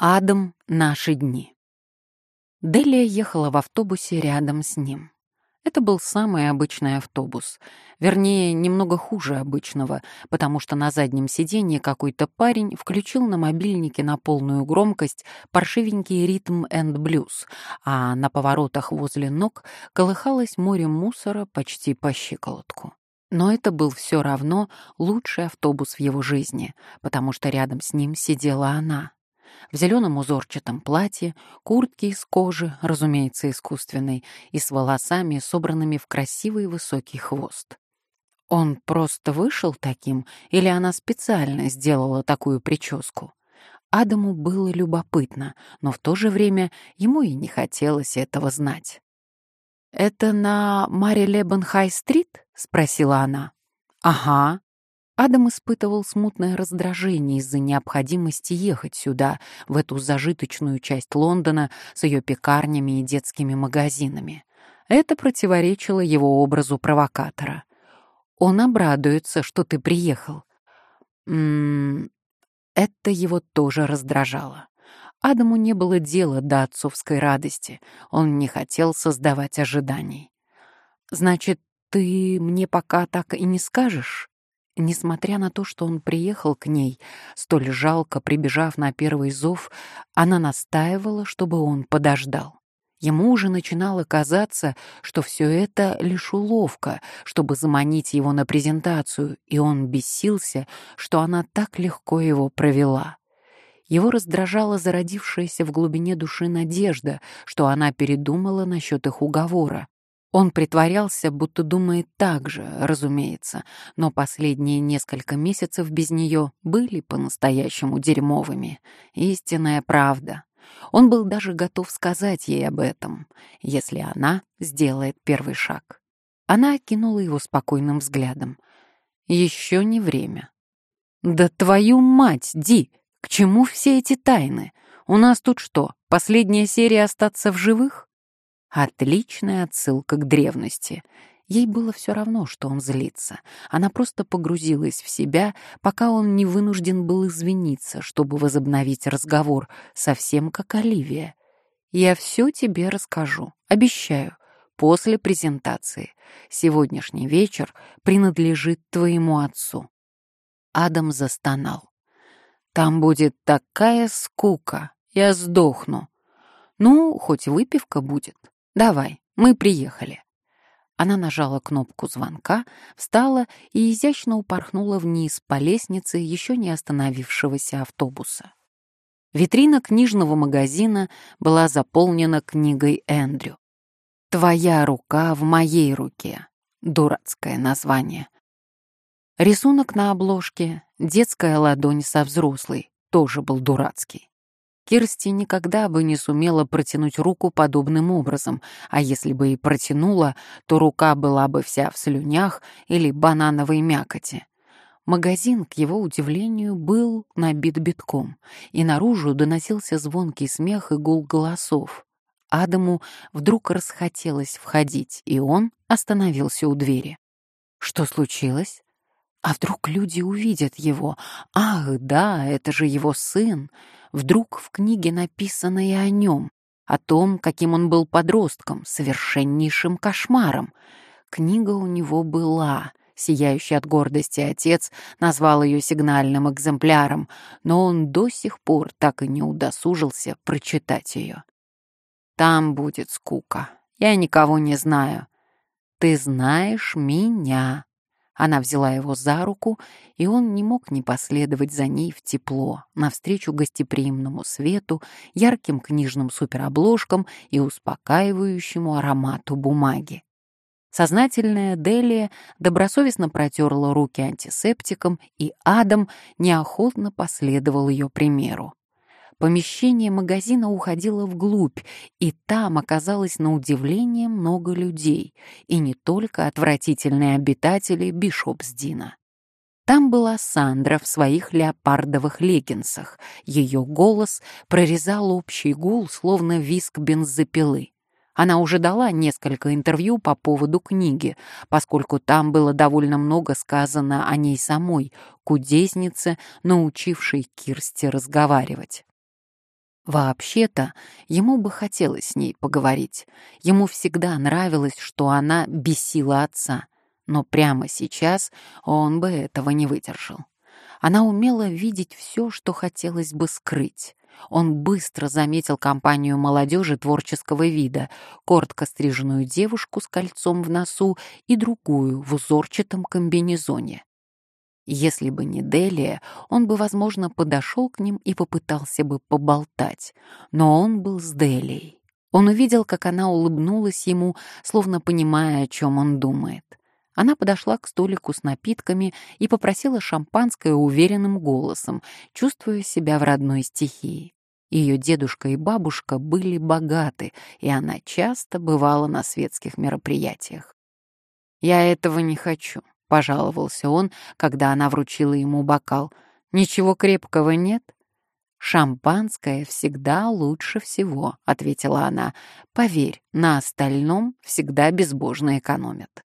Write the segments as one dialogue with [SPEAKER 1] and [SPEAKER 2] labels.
[SPEAKER 1] Адам наши дни. Делия ехала в автобусе рядом с ним. Это был самый обычный автобус. Вернее, немного хуже обычного, потому что на заднем сиденье какой-то парень включил на мобильнике на полную громкость паршивенький ритм энд блюз, а на поворотах возле ног колыхалось море мусора почти по щиколотку. Но это был все равно лучший автобус в его жизни, потому что рядом с ним сидела она, в зеленом узорчатом платье, куртке из кожи, разумеется, искусственной, и с волосами, собранными в красивый высокий хвост. Он просто вышел таким, или она специально сделала такую прическу? Адаму было любопытно, но в то же время ему и не хотелось этого знать. «Это на Мари Лебен Хай-стрит?» — спросила она. «Ага», Адам испытывал смутное раздражение из-за необходимости ехать сюда, в эту зажиточную часть Лондона с ее пекарнями и детскими магазинами. Это противоречило его образу провокатора. Он обрадуется, что ты приехал. М -м это его тоже раздражало. Адаму не было дела до отцовской радости. Он не хотел создавать ожиданий. «Значит, ты мне пока так и не скажешь?» Несмотря на то, что он приехал к ней, столь жалко прибежав на первый зов, она настаивала, чтобы он подождал. Ему уже начинало казаться, что все это лишь уловка, чтобы заманить его на презентацию, и он бесился, что она так легко его провела. Его раздражала зародившаяся в глубине души надежда, что она передумала насчет их уговора. Он притворялся, будто думает так же, разумеется, но последние несколько месяцев без нее были по-настоящему дерьмовыми. Истинная правда. Он был даже готов сказать ей об этом, если она сделает первый шаг. Она окинула его спокойным взглядом. «Еще не время». «Да твою мать, Ди! К чему все эти тайны? У нас тут что, последняя серия «Остаться в живых»?» Отличная отсылка к древности. Ей было все равно, что он злится. Она просто погрузилась в себя, пока он не вынужден был извиниться, чтобы возобновить разговор, совсем как Оливия. «Я все тебе расскажу, обещаю, после презентации. Сегодняшний вечер принадлежит твоему отцу». Адам застонал. «Там будет такая скука, я сдохну. Ну, хоть выпивка будет. «Давай, мы приехали». Она нажала кнопку звонка, встала и изящно упорхнула вниз по лестнице еще не остановившегося автобуса. Витрина книжного магазина была заполнена книгой Эндрю. «Твоя рука в моей руке» — дурацкое название. Рисунок на обложке «Детская ладонь со взрослой» тоже был дурацкий. Кирсти никогда бы не сумела протянуть руку подобным образом, а если бы и протянула, то рука была бы вся в слюнях или банановой мякоти. Магазин, к его удивлению, был набит битком, и наружу доносился звонкий смех и гул голосов. Адаму вдруг расхотелось входить, и он остановился у двери. Что случилось? А вдруг люди увидят его? Ах, да, это же его сын. Вдруг в книге написано и о нем, о том, каким он был подростком, совершеннейшим кошмаром. Книга у него была. Сияющий от гордости отец назвал ее сигнальным экземпляром, но он до сих пор так и не удосужился прочитать ее. «Там будет скука. Я никого не знаю. Ты знаешь меня», она взяла его за руку, и он не мог не последовать за ней в тепло, навстречу гостеприимному свету, ярким книжным суперобложкам и успокаивающему аромату бумаги. Сознательная Делия добросовестно протерла руки антисептиком, и Адам неохотно последовал ее примеру. Помещение магазина уходило вглубь, и там оказалось на удивление много людей, и не только отвратительные обитатели Бишопсдина. Там была Сандра в своих леопардовых леггинсах. Ее голос прорезал общий гул, словно виск бензопилы. Она уже дала несколько интервью по поводу книги, поскольку там было довольно много сказано о ней самой, кудеснице, научившей Кирсти разговаривать. Вообще-то, ему бы хотелось с ней поговорить. Ему всегда нравилось, что она бесила отца. Но прямо сейчас он бы этого не выдержал. Она умела видеть все, что хотелось бы скрыть. Он быстро заметил компанию молодежи творческого вида, коротко стриженную девушку с кольцом в носу и другую в узорчатом комбинезоне. Если бы не Делия, он бы, возможно, подошел к ним и попытался бы поболтать. Но он был с Делией. Он увидел, как она улыбнулась ему, словно понимая, о чем он думает. Она подошла к столику с напитками и попросила шампанское уверенным голосом, чувствуя себя в родной стихии. Ее дедушка и бабушка были богаты, и она часто бывала на светских мероприятиях. «Я этого не хочу», — пожаловался он, когда она вручила ему бокал. «Ничего крепкого нет?» «Шампанское всегда лучше всего», — ответила она. «Поверь, на остальном всегда безбожно экономят».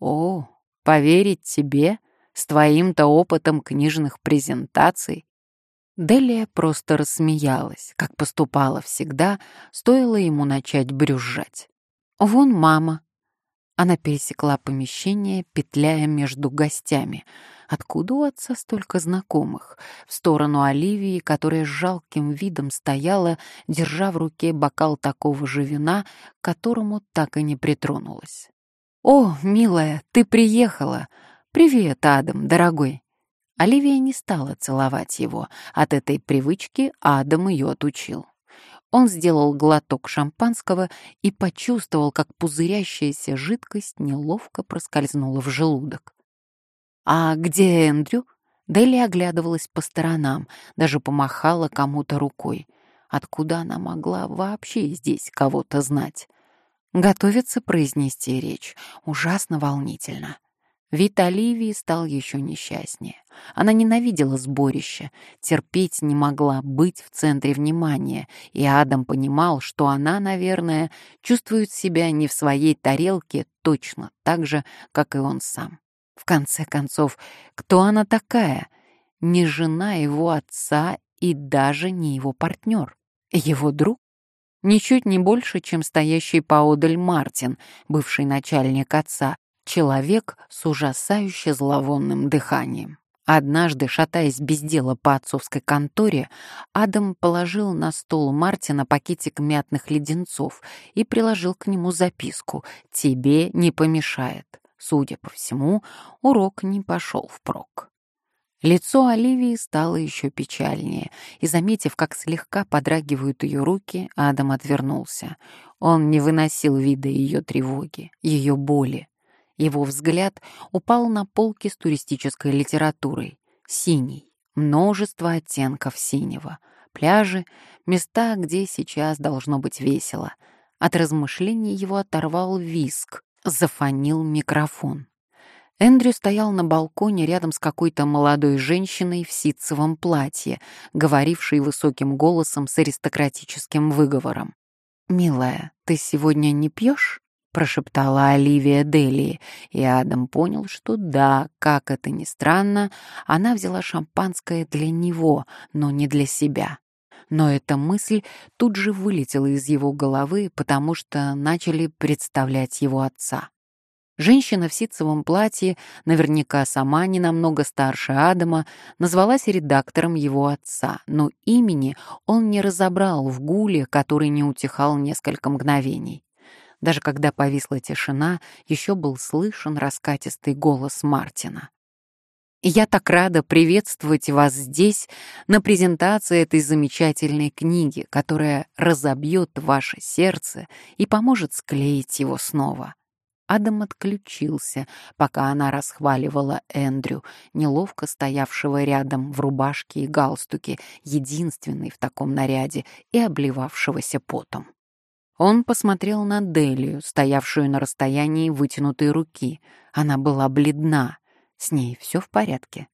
[SPEAKER 1] «О, поверить тебе с твоим-то опытом книжных презентаций?» Делия просто рассмеялась, как поступала всегда, стоило ему начать брюзжать. «Вон мама», она пересекла помещение, петляя между гостями. Откуда у отца столько знакомых? В сторону Оливии, которая с жалким видом стояла, держа в руке бокал такого же вина, к которому так и не притронулась. «О, милая, ты приехала! Привет, Адам, дорогой!» Оливия не стала целовать его. От этой привычки Адам ее отучил. Он сделал глоток шампанского и почувствовал, как пузырящаяся жидкость неловко проскользнула в желудок. «А где Эндрю?» Дели оглядывалась по сторонам, даже помахала кому-то рукой. Откуда она могла вообще здесь кого-то знать? Готовится произнести речь. Ужасно волнительно. Вид Оливии стал еще несчастнее. Она ненавидела сборище, терпеть не могла быть в центре внимания, и Адам понимал, что она, наверное, чувствует себя не в своей тарелке точно так же, как и он сам. В конце концов, кто она такая? Не жена его отца и даже не его партнер. Его друг? Ничуть не больше, чем стоящий поодаль Мартин, бывший начальник отца, Человек с ужасающе зловонным дыханием. Однажды, шатаясь без дела по отцовской конторе, Адам положил на стол Мартина пакетик мятных леденцов и приложил к нему записку «Тебе не помешает». Судя по всему, урок не пошел впрок. Лицо Оливии стало еще печальнее, и, заметив, как слегка подрагивают ее руки, Адам отвернулся. Он не выносил вида ее тревоги, ее боли. Его взгляд упал на полки с туристической литературой. Синий. Множество оттенков синего. Пляжи, места, где сейчас должно быть весело. От размышлений его оторвал виск. Зафонил микрофон. Эндрю стоял на балконе рядом с какой-то молодой женщиной в ситцевом платье, говорившей высоким голосом с аристократическим выговором. «Милая, ты сегодня не пьешь?» Прошептала Оливия Дели, и Адам понял, что да, как это ни странно, она взяла шампанское для него, но не для себя. Но эта мысль тут же вылетела из его головы, потому что начали представлять его отца. Женщина в ситцевом платье, наверняка сама не намного старше Адама, назвалась редактором его отца, но имени он не разобрал в гуле, который не утихал несколько мгновений. Даже когда повисла тишина, еще был слышен раскатистый голос Мартина. «Я так рада приветствовать вас здесь на презентации этой замечательной книги, которая разобьет ваше сердце и поможет склеить его снова». Адам отключился, пока она расхваливала Эндрю, неловко стоявшего рядом в рубашке и галстуке, единственный в таком наряде, и обливавшегося потом. Он посмотрел на Делию, стоявшую на расстоянии вытянутой руки. Она была бледна. С ней все в порядке.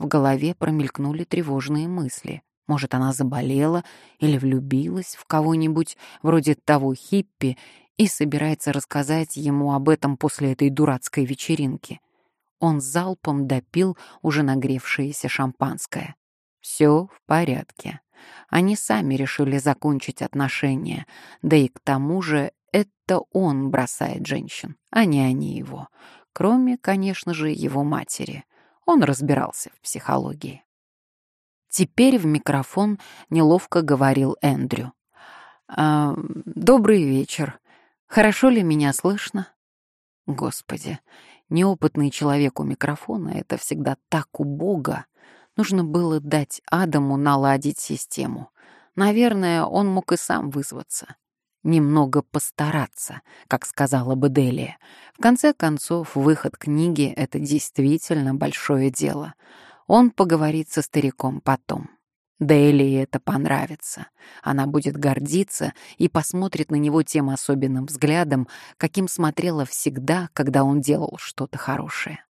[SPEAKER 1] В голове промелькнули тревожные мысли. Может, она заболела или влюбилась в кого-нибудь, вроде того хиппи, и собирается рассказать ему об этом после этой дурацкой вечеринки. Он залпом допил уже нагревшееся шампанское. Все в порядке. Они сами решили закончить отношения, да и к тому же это он бросает женщин, а не они его. Кроме, конечно же, его матери. Он разбирался в психологии. Теперь в микрофон неловко говорил Эндрю. «А, «Добрый вечер. Хорошо ли меня слышно?» Господи, неопытный человек у микрофона — это всегда так убого. Нужно было дать Адаму наладить систему. Наверное, он мог и сам вызваться. Немного постараться, как сказала бы Делия. В конце концов, выход книги — это действительно большое дело. Он поговорит со стариком потом. Дейли это понравится. Она будет гордиться и посмотрит на него тем особенным взглядом, каким смотрела всегда, когда он делал что-то хорошее.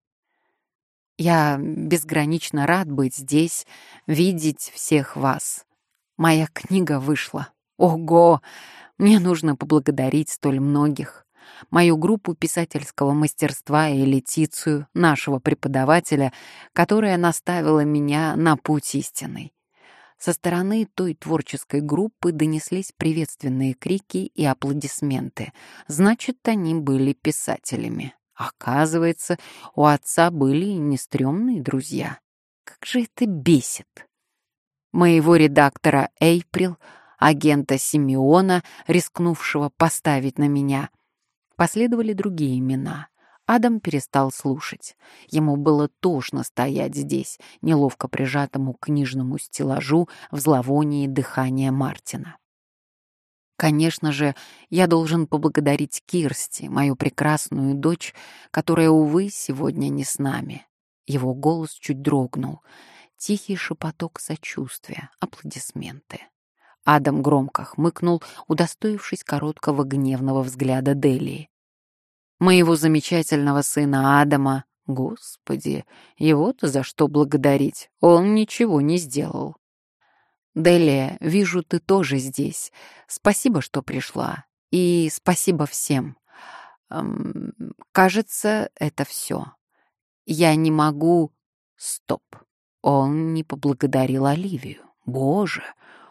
[SPEAKER 1] Я безгранично рад быть здесь, видеть всех вас. Моя книга вышла. Ого! Мне нужно поблагодарить столь многих. Мою группу писательского мастерства и Летицию, нашего преподавателя, которая наставила меня на путь истинный. Со стороны той творческой группы донеслись приветственные крики и аплодисменты. Значит, они были писателями. Оказывается, у отца были нестрёмные друзья. Как же это бесит! Моего редактора Эйприл, агента Симеона, рискнувшего поставить на меня. Последовали другие имена. Адам перестал слушать. Ему было тошно стоять здесь, неловко прижатому к книжному стеллажу в зловонии дыхания Мартина. Конечно же, я должен поблагодарить Кирсти, мою прекрасную дочь, которая, увы, сегодня не с нами. Его голос чуть дрогнул. Тихий шепоток сочувствия, аплодисменты. Адам громко хмыкнул, удостоившись короткого гневного взгляда Делии моего замечательного сына Адама. Господи, его-то за что благодарить? Он ничего не сделал. Делия, вижу, ты тоже здесь. Спасибо, что пришла. И спасибо всем. Эм, кажется, это все. Я не могу... Стоп. Он не поблагодарил Оливию. Боже,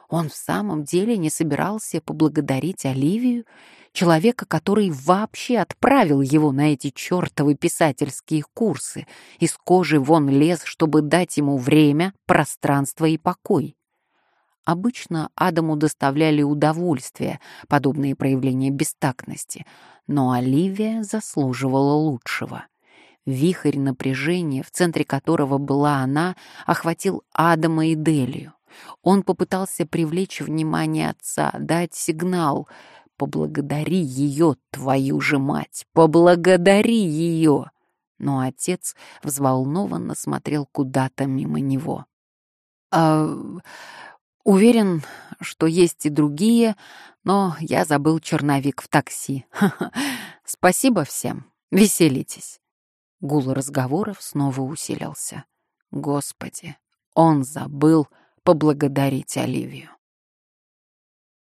[SPEAKER 1] он в самом деле не собирался поблагодарить Оливию? человека, который вообще отправил его на эти чертовы писательские курсы, из кожи вон лез, чтобы дать ему время, пространство и покой. Обычно Адаму доставляли удовольствие подобные проявления бестактности, но Оливия заслуживала лучшего. Вихрь напряжения, в центре которого была она, охватил Адама и Делию. Он попытался привлечь внимание отца, дать сигнал — Поблагодари ее, твою же мать! Поблагодари ее!» Но отец взволнованно смотрел куда-то мимо него. «А, уверен, что есть и другие, но я забыл черновик в такси. Спасибо всем. Веселитесь». Гул разговоров снова усилился. Господи, он забыл поблагодарить Оливию.